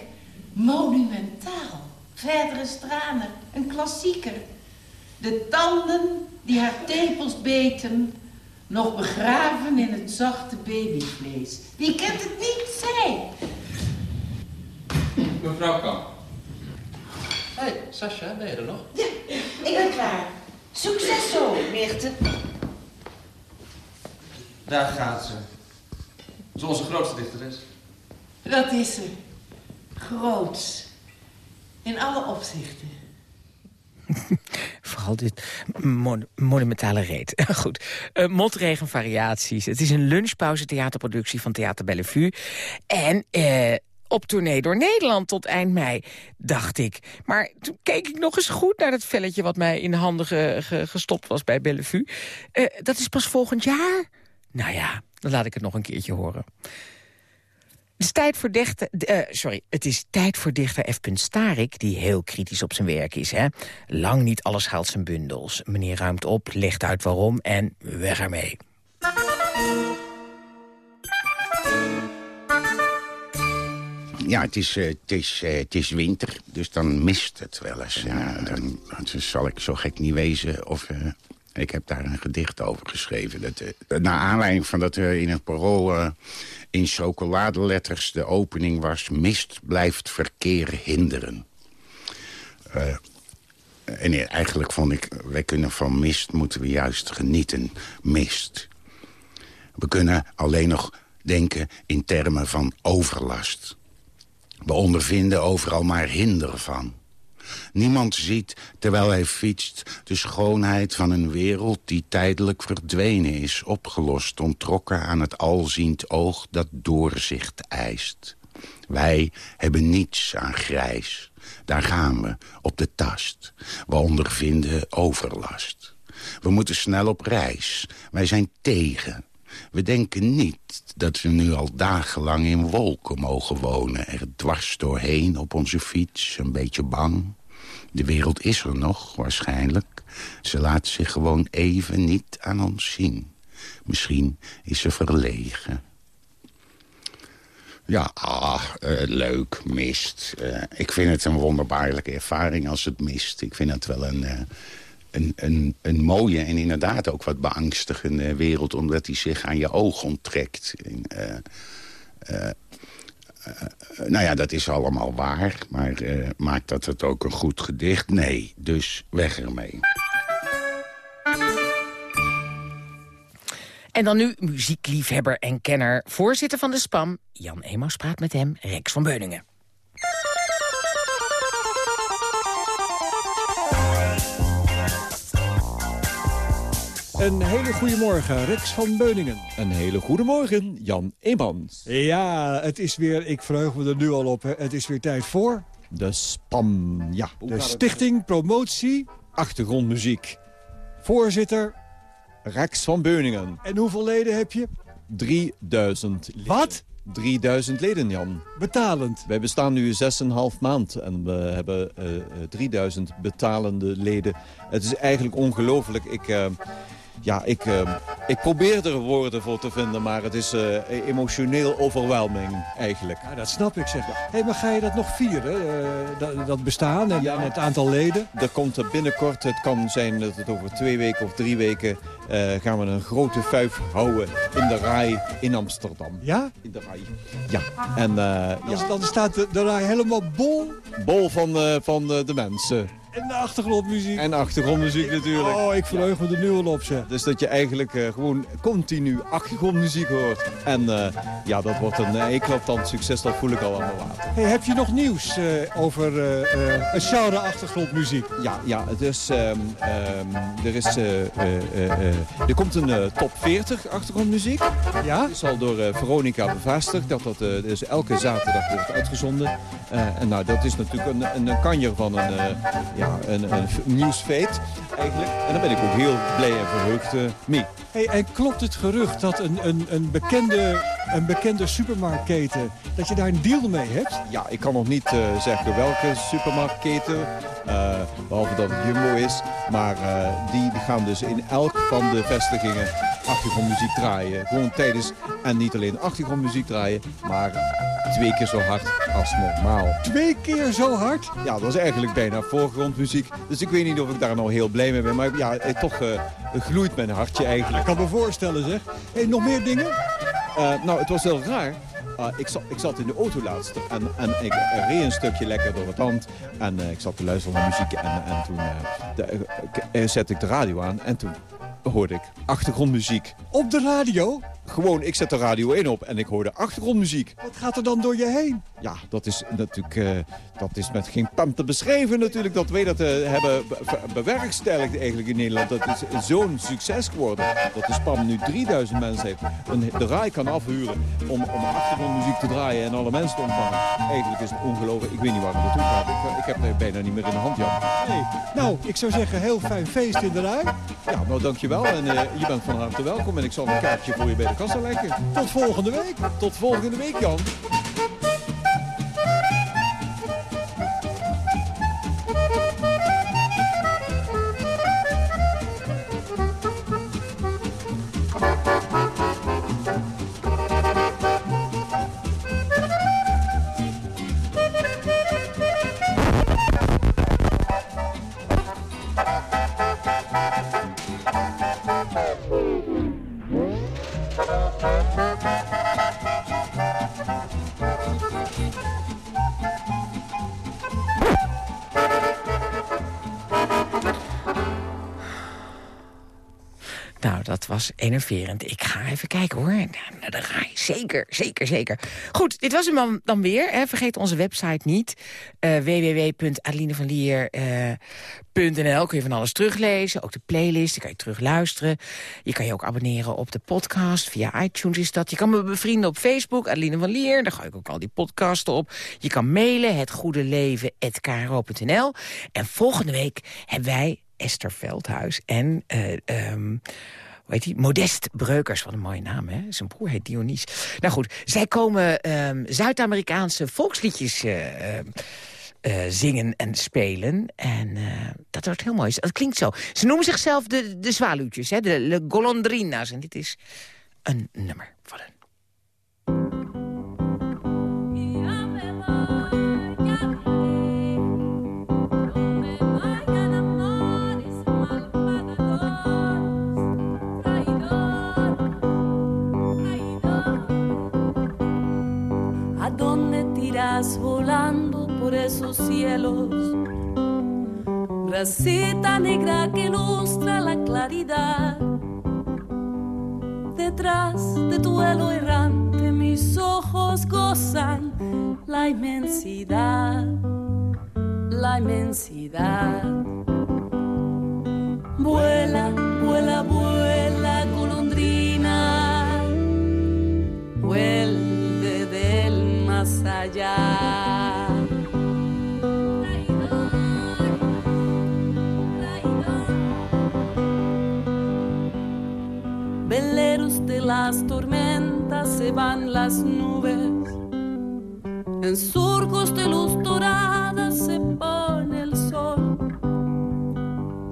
monumentaal, verdere stranen, een klassieker. De tanden die haar tepels beten, nog begraven in het zachte babyvlees. Wie kent het niet? Zij. Mevrouw Kamp. Hé, hey, Sascha, ben je er nog? Ja, ik ben klaar. Succes zo, Meerte. Daar gaat ze. Dat is onze grootste dichteres. Dat is ze. Groots. In alle opzichten. Vooral dit mon- monumentale reet. Goed. Uh, Motregenvariaties. Het is een lunchpauze theaterproductie van Theater Bellevue. En eh, op tournee door Nederland tot eind mei, dacht ik. Maar toen keek ik nog eens goed naar dat velletje... wat mij in de handen ge- ge- gestopt was bij Bellevue. Eh, dat is pas volgend jaar? Nou ja, dan laat ik het nog een keertje horen. Het is tijd voor dichter, eh, sorry, het is tijd voor dichter F. Starik, die heel kritisch op zijn werk is. Hè? Lang niet alles haalt zijn bundels. Meneer ruimt op, legt uit waarom en weg ermee. Ja, het is, eh, het, is, eh, het is winter, dus dan mist het wel eens. Ja, dan, dan zal ik zo gek niet wezen of... ik heb daar een gedicht over geschreven. Dat, eh, naar aanleiding van dat er in het parool eh, in chocoladeletters de opening was... Mist blijft verkeer hinderen. Eh, en eigenlijk vond ik, wij kunnen van mist moeten we juist genieten. Mist. We kunnen alleen nog denken in termen van overlast. We ondervinden overal maar hinder van. Niemand ziet, terwijl hij fietst, de schoonheid van een wereld... die tijdelijk verdwenen is, opgelost, ontrokken aan het alziend oog... dat doorzicht eist. Wij hebben niets aan grijs. Daar gaan we, op de tast. We ondervinden overlast. We moeten snel op reis. Wij zijn tegen. We denken niet dat we nu al dagenlang in wolken mogen wonen. Er dwars doorheen op onze fiets, een beetje bang. De wereld is er nog, waarschijnlijk. Ze laat zich gewoon even niet aan ons zien. Misschien is ze verlegen. Ja, ah, eh, leuk, mist. Eh, ik vind het een wonderbaarlijke ervaring als het mist. Ik vind het wel een, eh, een, een, een mooie en inderdaad ook wat beangstigende wereld... omdat die zich aan je oog onttrekt. En, nou ja, dat is allemaal waar. Maar eh, maakt dat het ook een goed gedicht? Nee, dus weg ermee. En dan nu muziekliefhebber en kenner, voorzitter van de SPAM... Jan Emaus praat met hem, Rex van Beuningen. Een hele goede morgen, Rex van Beuningen. Een hele goede morgen, Jan Eemans. Ja, het is weer, ik verheug me er nu al op, hè. het is weer tijd voor... De SPAM, ja. De? Stichting Promotie Achtergrondmuziek. Voorzitter... Rex van Beuningen. En hoeveel leden heb je? 3000 leden. Wat? 3000 leden, Jan. Betalend. Wij bestaan nu 6,5 maand en we hebben eh, eh, 3000 betalende leden. Het is eigenlijk ongelooflijk. Ik, eh, ja, ik, eh, ik probeer er woorden voor te vinden, maar het is eh, emotioneel overwhelming eigenlijk. Ja, dat snap ik, zeg. Hé, maar ga je dat nog vieren, eh, dat, dat bestaan en, en het aantal leden? Er komt er binnenkort, het kan zijn dat het over twee weken of drie weken... eh, gaan we een grote vuif houden in de RAI in Amsterdam. Ja? In de RAI. Ja. En, Dan, ja. dan staat de, de rij helemaal bol Bol van, van de mensen. En de achtergrondmuziek. En achtergrondmuziek natuurlijk. Oh, ik verheug me er nu al op, zeg. Dus dat je eigenlijk eh, gewoon continu achtergrondmuziek hoort. En eh, ja, dat wordt een uh, eclatant succes, dat voel ik al aan mijn water. Hey, heb je nog nieuws eh, over eh, eh, het genre achtergrondmuziek? Ja, ja het is, ehm, ehm, er, is eh, eh, eh, eh, er komt een eh, top 40 achtergrondmuziek. Ja? Het is al door eh, Veronica bevestigd dat dat eh, dus elke zaterdag wordt uitgezonden. Eh, en nou, dat is natuurlijk een, een, een kanjer van een, eh, ja, een, een nieuwsfeet eigenlijk. En daar ben ik ook heel blij en verheugd eh, mee. Hey, en klopt het gerucht dat een, een, een, bekende, een bekende supermarktketen... dat je daar een deal mee hebt? Ja, ik kan nog niet eh, zeggen welke supermarktketen, behalve dat het Jumbo is. Maar eh, die, die gaan dus in elk van de vestigingen achtergrondmuziek draaien. Gewoon tijdens, en niet alleen achtergrondmuziek draaien, maar twee keer zo hard als normaal. Twee keer zo hard? Ja, dat is eigenlijk bijna voorgrondmuziek. Dus ik weet niet of ik daar nou heel blij mee ben. Maar ja, eh, toch eh, gloeit mijn hartje eigenlijk. Ik kan me voorstellen, zeg. Hey, nog meer dingen? Eh, nou, het was heel raar. Uh, ik, zat, ik zat in de auto laatst en, en ik reed een stukje lekker door het land. En uh, ik zat te luisteren naar muziek en, en toen de, uh, zette ik de radio aan. En toen hoorde ik achtergrondmuziek. Op de radio? Gewoon, ik zet de radio in op en ik hoorde achtergrondmuziek. Wat gaat er dan door je heen? Ja, dat is natuurlijk uh, dat is met geen pen te beschrijven natuurlijk. Dat wij dat uh, hebben be bewerkstelligd eigenlijk in Nederland. Dat is zo'n succes geworden. Dat de SPAM nu 3000 mensen heeft. Een, de RAI kan afhuren om, om achtergrondmuziek te draaien en alle mensen te ontvangen. Eigenlijk is het ongelooflijk. Ik weet niet waar het naartoe gaat. Ik, ik heb er bijna niet meer in de hand, Jan. Nee. Nou, ik zou zeggen, heel fijn feest in de RAI. Ja, nou dankjewel. En uh, je bent van harte welkom. En ik zal een kaartje voor je bij de kassa leggen. Tot volgende week. Tot volgende week, Jan. Enerverend. Ik ga even kijken hoor. Naar de raai. Zeker, zeker, zeker. Goed, dit was hem dan weer. Hè. Vergeet onze website niet. Uh, www.adelinevanlier.nl kun je van alles teruglezen. Ook de playlist, die kan je terugluisteren. Je kan je ook abonneren op de podcast. Via iTunes is dat. Je kan me bevrienden op Facebook, Adeline van Lier. Daar ga ik ook al die podcasten op. Je kan mailen, hetgoedeleven.kro.nl. En volgende week hebben wij Esther Veldhuis en uh, um, heet die? Modest Breukers. Wat een mooie naam, hè? Zijn broer heet Dionys. Nou goed, zij komen um, Zuid-Amerikaanse volksliedjes uh, uh, zingen en spelen. En dat wordt heel mooi. Dat klinkt zo. Ze noemen zichzelf de, de zwaluwtjes, hè? De, de golondrina's. En dit is een nummer van hen. Rosita negra que ilustra la claridad. Detrás de tu velo errante mis ojos gozan la inmensidad, la inmensidad. Vuela, vuela, vuela, golondrina, vuelve del más allá. Las tormentas se van las nubes, en surcos de luz dorada se pone el sol.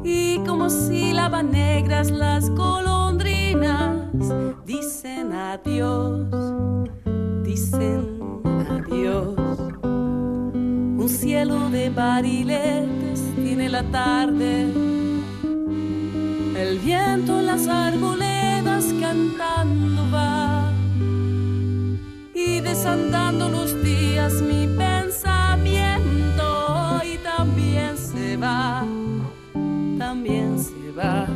Y como sílabas negras las golondrinas dicen adiós, dicen adiós. Un cielo de bariletes tiene la tarde, el viento en las cantando va y desandando los días mi pensamiento y también se va también se va.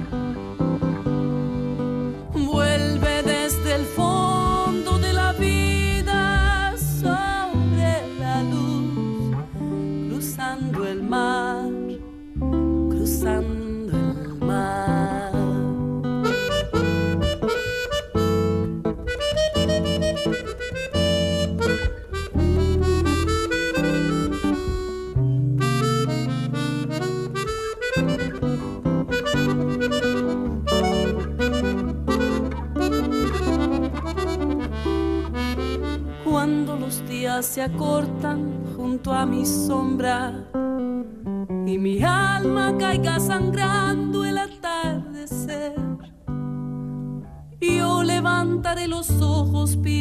Se acortan junto a mi sombra y mi alma caiga sangrando el atardecer, yo levantaré los ojos pidiendo